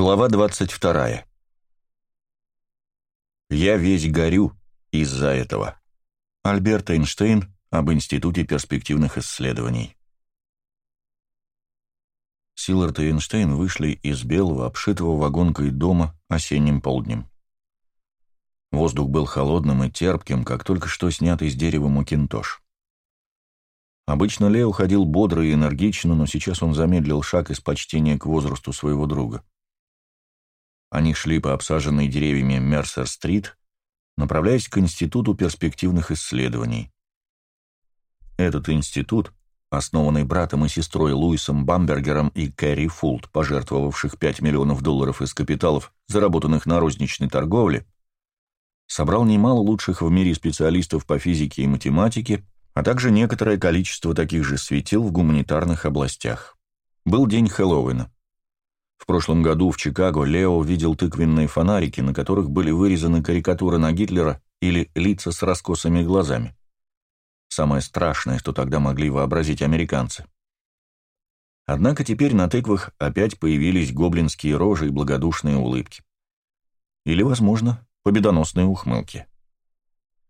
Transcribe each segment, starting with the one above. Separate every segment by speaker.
Speaker 1: Глава 22. «Я весь горю из-за этого». Альберт Эйнштейн об Институте перспективных исследований. Силард и Эйнштейн вышли из белого, обшитого вагонкой дома осенним полднем. Воздух был холодным и терпким, как только что снятый из дерева макинтош. Обычно Лео ходил бодро и энергично, но сейчас он замедлил шаг из почтения к возрасту своего друга. Они шли по обсаженной деревьями Мерсер-стрит, направляясь к Институту перспективных исследований. Этот институт, основанный братом и сестрой Луисом Бамбергером и Кэрри Фулт, пожертвовавших 5 миллионов долларов из капиталов, заработанных на розничной торговле, собрал немало лучших в мире специалистов по физике и математике, а также некоторое количество таких же светил в гуманитарных областях. Был день Хэллоуина. В прошлом году в Чикаго Лео видел тыквенные фонарики, на которых были вырезаны карикатуры на Гитлера или лица с раскосыми глазами. Самое страшное, что тогда могли вообразить американцы. Однако теперь на тыквах опять появились гоблинские рожи и благодушные улыбки. Или, возможно, победоносные ухмылки.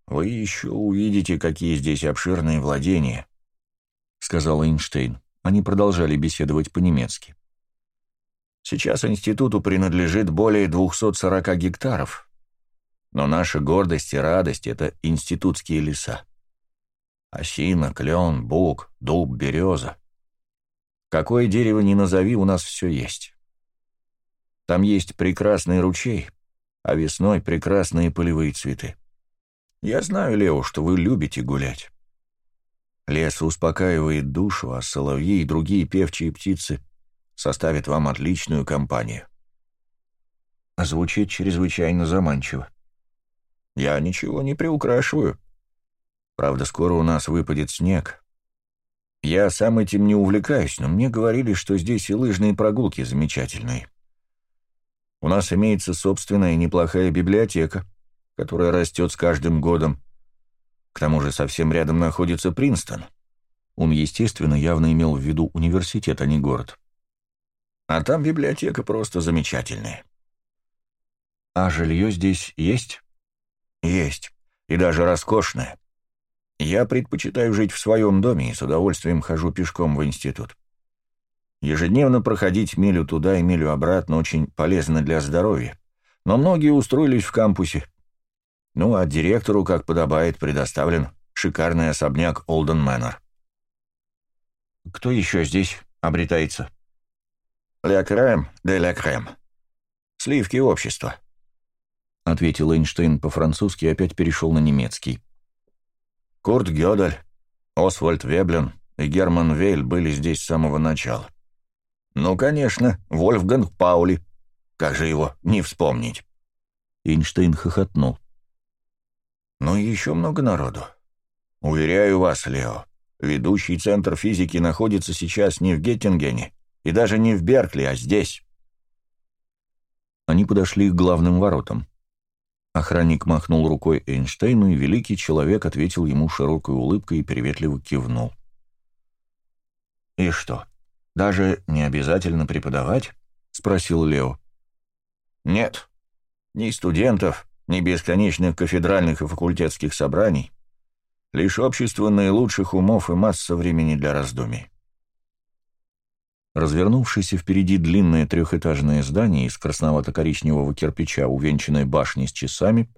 Speaker 1: «Вы еще увидите, какие здесь обширные владения», — сказал Эйнштейн. Они продолжали беседовать по-немецки. Сейчас институту принадлежит более 240 гектаров. Но наша гордость и радость — это институтские леса. Осина, клен, бук, дуб, береза. Какое дерево ни назови, у нас все есть. Там есть прекрасный ручей, а весной прекрасные полевые цветы. Я знаю, Лео, что вы любите гулять. Лес успокаивает душу, а соловьи и другие певчие птицы составит вам отличную компанию. Звучит чрезвычайно заманчиво. Я ничего не приукрашиваю. Правда, скоро у нас выпадет снег. Я сам этим не увлекаюсь, но мне говорили, что здесь и лыжные прогулки замечательные. У нас имеется собственная неплохая библиотека, которая растет с каждым годом. К тому же совсем рядом находится Принстон. Он, естественно, явно имел в виду университет, а не город. А там библиотека просто замечательная. А жилье здесь есть? Есть. И даже роскошное. Я предпочитаю жить в своем доме и с удовольствием хожу пешком в институт. Ежедневно проходить милю туда и милю обратно очень полезно для здоровья. Но многие устроились в кампусе. Ну, а директору, как подобает, предоставлен шикарный особняк Олден Мэннер. Кто еще здесь обретается? «Ля крем де ля крем». «Сливки общества», — ответил Эйнштейн по-французски и опять перешел на немецкий. Курт Гёдель, Освальд Веблен и Герман Вейль были здесь с самого начала. Ну, конечно, Вольфганг Паули. Как же его не вспомнить? Эйнштейн хохотнул. Ну и еще много народу. Уверяю вас, Лео, ведущий центр физики находится сейчас не в Геттингене, и даже не в Беркли, а здесь. Они подошли к главным воротам. Охранник махнул рукой Эйнштейну, и великий человек ответил ему широкой улыбкой и приветливо кивнул. «И что, даже не обязательно преподавать?» — спросил Лео. «Нет, ни студентов, ни бесконечных кафедральных и факультетских собраний, лишь общество наилучших умов и масса времени для раздумий. Развернувшееся впереди длинное трехэтажное здание из красновато-коричневого кирпича, увенчанное башней с часами,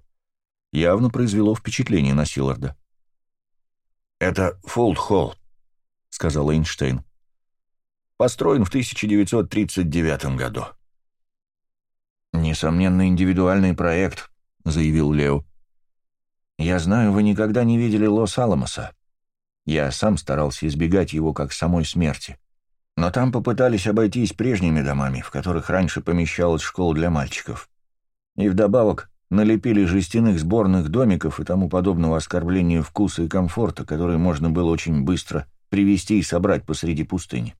Speaker 1: явно произвело впечатление на Силарда. «Это Фолд-Холл», — сказал Эйнштейн. «Построен в 1939 году». «Несомненно, индивидуальный проект», — заявил Лео. «Я знаю, вы никогда не видели Лос-Аламоса. Я сам старался избегать его как самой смерти. Но там попытались обойтись прежними домами, в которых раньше помещалась школа для мальчиков. И вдобавок налепили жестяных сборных домиков и тому подобного оскорбления вкуса и комфорта, которые можно было очень быстро привести и собрать посреди пустыни.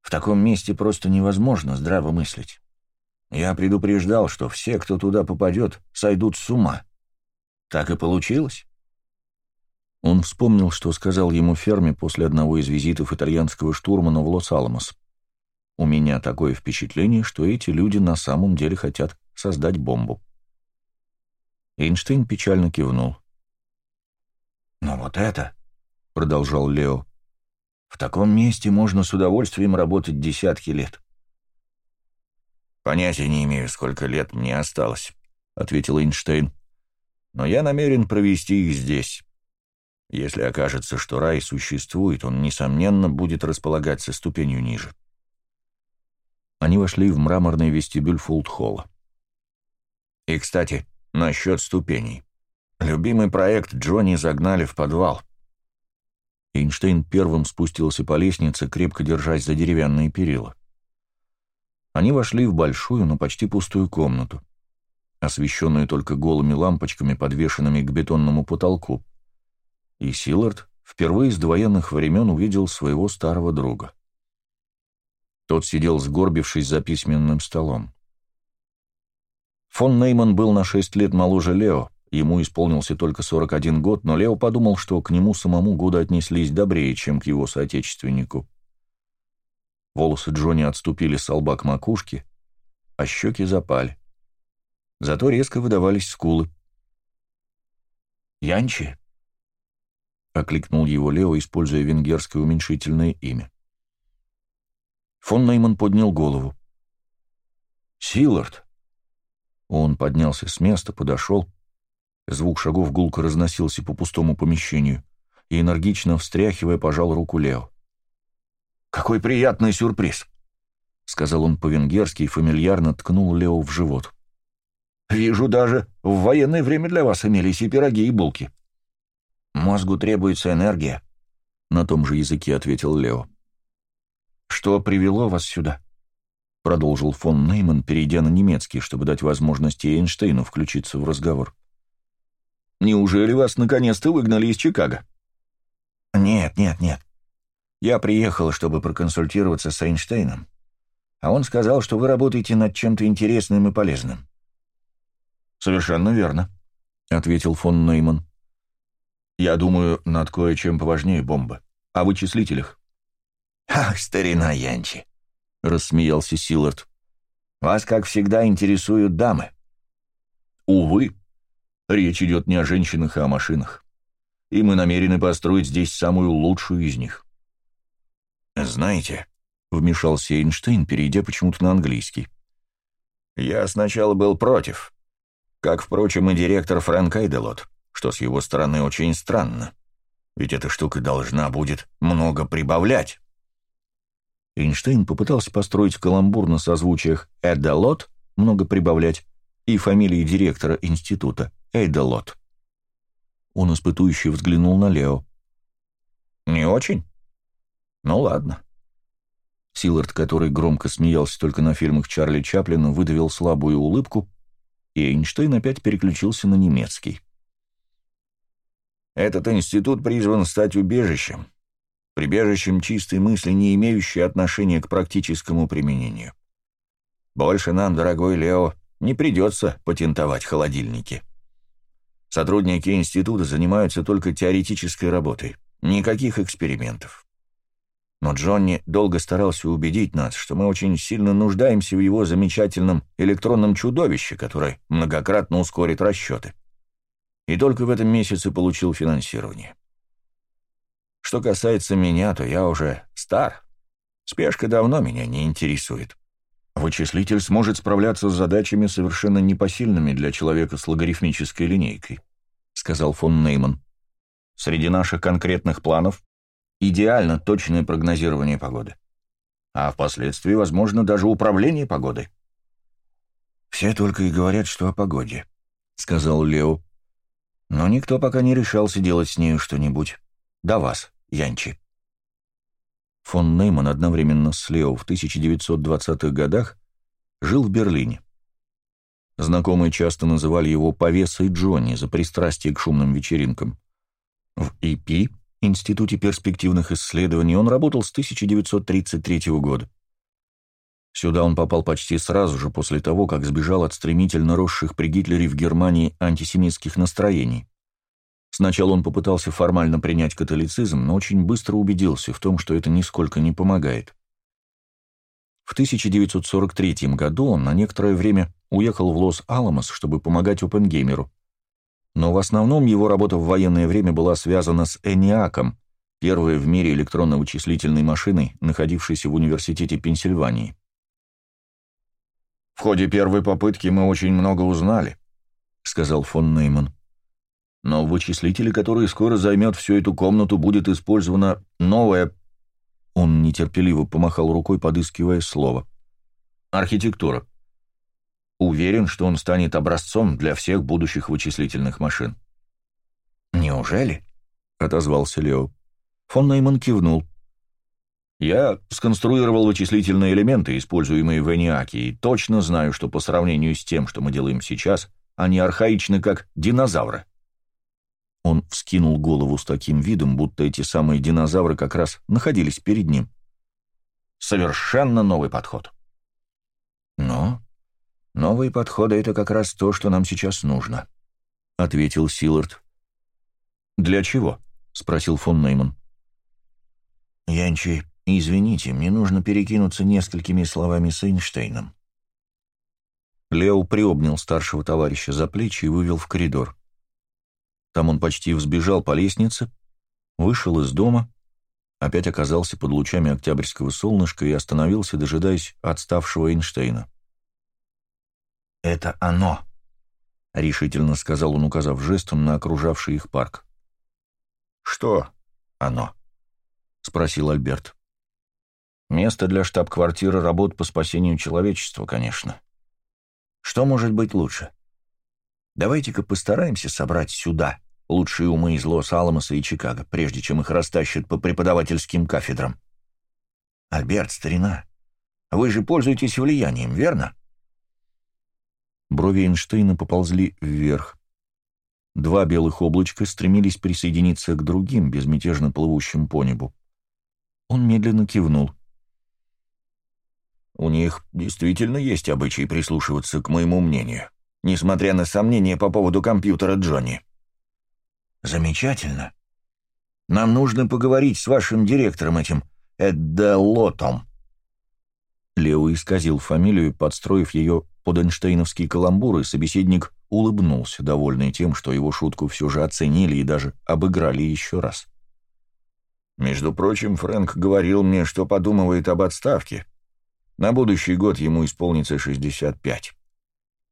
Speaker 1: В таком месте просто невозможно здраво мыслить. Я предупреждал, что все, кто туда попадет, сойдут с ума. Так и получилось. Он вспомнил, что сказал ему Ферме после одного из визитов итальянского штурмана в Лос-Аламос. У меня такое впечатление, что эти люди на самом деле хотят создать бомбу. Эйнштейн печально кивнул. «Но вот это», — продолжал Лео, — «в таком месте можно с удовольствием работать десятки лет». «Понятия не имею, сколько лет мне осталось», — ответил Эйнштейн. «Но я намерен провести их здесь. Если окажется, что рай существует, он, несомненно, будет располагаться ступенью ниже». Они вошли в мраморный вестибюль Фулдхолла. «И, кстати, насчет ступеней. Любимый проект Джонни загнали в подвал». Эйнштейн первым спустился по лестнице, крепко держась за деревянные перила. Они вошли в большую, но почти пустую комнату, освещенную только голыми лампочками, подвешенными к бетонному потолку. И Силард впервые с довоенных времен увидел своего старого друга. Тот сидел сгорбившись за письменным столом. Фон Нейман был на шесть лет моложе Лео, ему исполнился только 41 год, но Лео подумал, что к нему самому годы отнеслись добрее, чем к его соотечественнику. Волосы Джонни отступили с лба к макушке, а щеки запали. Зато резко выдавались скулы. «Янчи?» — окликнул его Лео, используя венгерское уменьшительное имя. Фон Нейман поднял голову. «Силард!» Он поднялся с места, подошел. Звук шагов гулко разносился по пустому помещению и, энергично встряхивая, пожал руку Лео. «Какой приятный сюрприз!» — сказал он по-венгерски и фамильярно ткнул Лео в живот. «Вижу, даже в военное время для вас имелись и пироги, и булки». «Мозгу требуется энергия», — на том же языке ответил Лео. «Что привело вас сюда?» — продолжил фон Нейман, перейдя на немецкий, чтобы дать возможность Эйнштейну включиться в разговор. «Неужели вас наконец-то выгнали из Чикаго?» «Нет, нет, нет. Я приехал, чтобы проконсультироваться с Эйнштейном, а он сказал, что вы работаете над чем-то интересным и полезным». «Совершенно верно», — ответил фон Нейман. «Я думаю, над кое-чем поважнее бомбы. О вычислителях». «Ах, старина Янчи!» — рассмеялся Силард. «Вас, как всегда, интересуют дамы». «Увы, речь идет не о женщинах, а о машинах. И мы намерены построить здесь самую лучшую из них». «Знаете», — вмешался Эйнштейн, перейдя почему-то на английский. «Я сначала был против, как, впрочем, и директор Фрэнк Айделот, что с его стороны очень странно. Ведь эта штука должна будет много прибавлять». Эйнштейн попытался построить каламбур на созвучиях «эдалот» — много прибавлять, и фамилии директора института «эйдалот». Он испытующе взглянул на Лео. «Не очень? Ну ладно». Силард, который громко смеялся только на фильмах Чарли Чаплина, выдавил слабую улыбку, и Эйнштейн опять переключился на немецкий. «Этот институт призван стать убежищем, прибежищем чистой мысли, не имеющей отношения к практическому применению. Больше нам, дорогой Лео, не придется патентовать холодильники. Сотрудники института занимаются только теоретической работой, никаких экспериментов. Но Джонни долго старался убедить нас, что мы очень сильно нуждаемся в его замечательном электронном чудовище, которое многократно ускорит расчеты. И только в этом месяце получил финансирование. Что касается меня, то я уже стар. Спешка давно меня не интересует. Вычислитель сможет справляться с задачами, совершенно непосильными для человека с логарифмической линейкой, сказал фон Нейман. Среди наших конкретных планов идеально точное прогнозирование погоды. А впоследствии, возможно, даже управление погодой. «Все только и говорят, что о погоде», — сказал Лео. «Но никто пока не решался делать с нею что-нибудь. До вас». Янчи. Фон Нейман одновременно с Лео в 1920-х годах жил в Берлине. Знакомые часто называли его «повесой Джонни» за пристрастие к шумным вечеринкам. В ИП, Институте перспективных исследований, он работал с 1933 года. Сюда он попал почти сразу же после того, как сбежал от стремительно росших при Гитлере в Германии антисемитских настроений. Сначала он попытался формально принять католицизм, но очень быстро убедился в том, что это нисколько не помогает. В 1943 году он на некоторое время уехал в Лос-Аламос, чтобы помогать Опенгеймеру. Но в основном его работа в военное время была связана с ENIAC, первой в мире электронно-вычислительной машиной, находившейся в Университете Пенсильвании. «В ходе первой попытки мы очень много узнали», — сказал фон Нейман. «Но в вычислителе, который скоро займет всю эту комнату, будет использована новая...» Он нетерпеливо помахал рукой, подыскивая слово. «Архитектура. Уверен, что он станет образцом для всех будущих вычислительных машин». «Неужели?» — отозвался Лео. Фон Нейман кивнул. Я сконструировал вычислительные элементы, используемые в ENIAC, и точно знаю, что по сравнению с тем, что мы делаем сейчас, они архаичны, как динозавры. Он вскинул голову с таким видом, будто эти самые динозавры как раз находились перед ним. Совершенно новый подход. Но новые подходы — это как раз то, что нам сейчас нужно, — ответил Силард. «Для чего?» — спросил фон Нейман. «Янчи, извините, мне нужно перекинуться несколькими словами с Эйнштейном». Лео приобнял старшего товарища за плечи и вывел в коридор. Там он почти взбежал по лестнице, вышел из дома, опять оказался под лучами октябрьского солнышка и остановился, дожидаясь отставшего Эйнштейна. «Это оно», — решительно сказал он, указав жестом на окружавший их парк. «Что оно?» — спросил Альберт. «Место для штаб-квартиры работ по спасению человечества, конечно. Что может быть лучше? Давайте-ка постараемся собрать сюда лучшие умы из Лос-Аламоса и Чикаго, прежде чем их растащат по преподавательским кафедрам. Альберт, старина, вы же пользуетесь влиянием, верно?» Брови Эйнштейна поползли вверх. Два белых облачка стремились присоединиться к другим, безмятежно плывущим по небу. Он медленно кивнул. «У них действительно есть обычай прислушиваться к моему мнению, несмотря на сомнения по поводу компьютера Джонни». «Замечательно. Нам нужно поговорить с вашим директором этим Эдделотом». Лео исказил фамилию, подстроив ее под Эйнштейновский каламбур, и собеседник улыбнулся, довольный тем, что его шутку все же оценили и даже обыграли еще раз. Между прочим, Фрэнк говорил мне, что подумывает об отставке. На будущий год ему исполнится 65.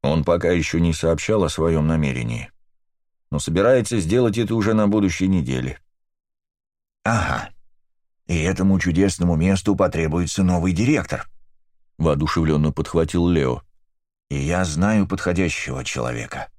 Speaker 1: Он пока еще не сообщал о своем намерении, но собирается сделать это уже на будущей неделе. «Ага, и этому чудесному месту потребуется новый директор», — воодушевленно подхватил Лео. «И я знаю подходящего человека».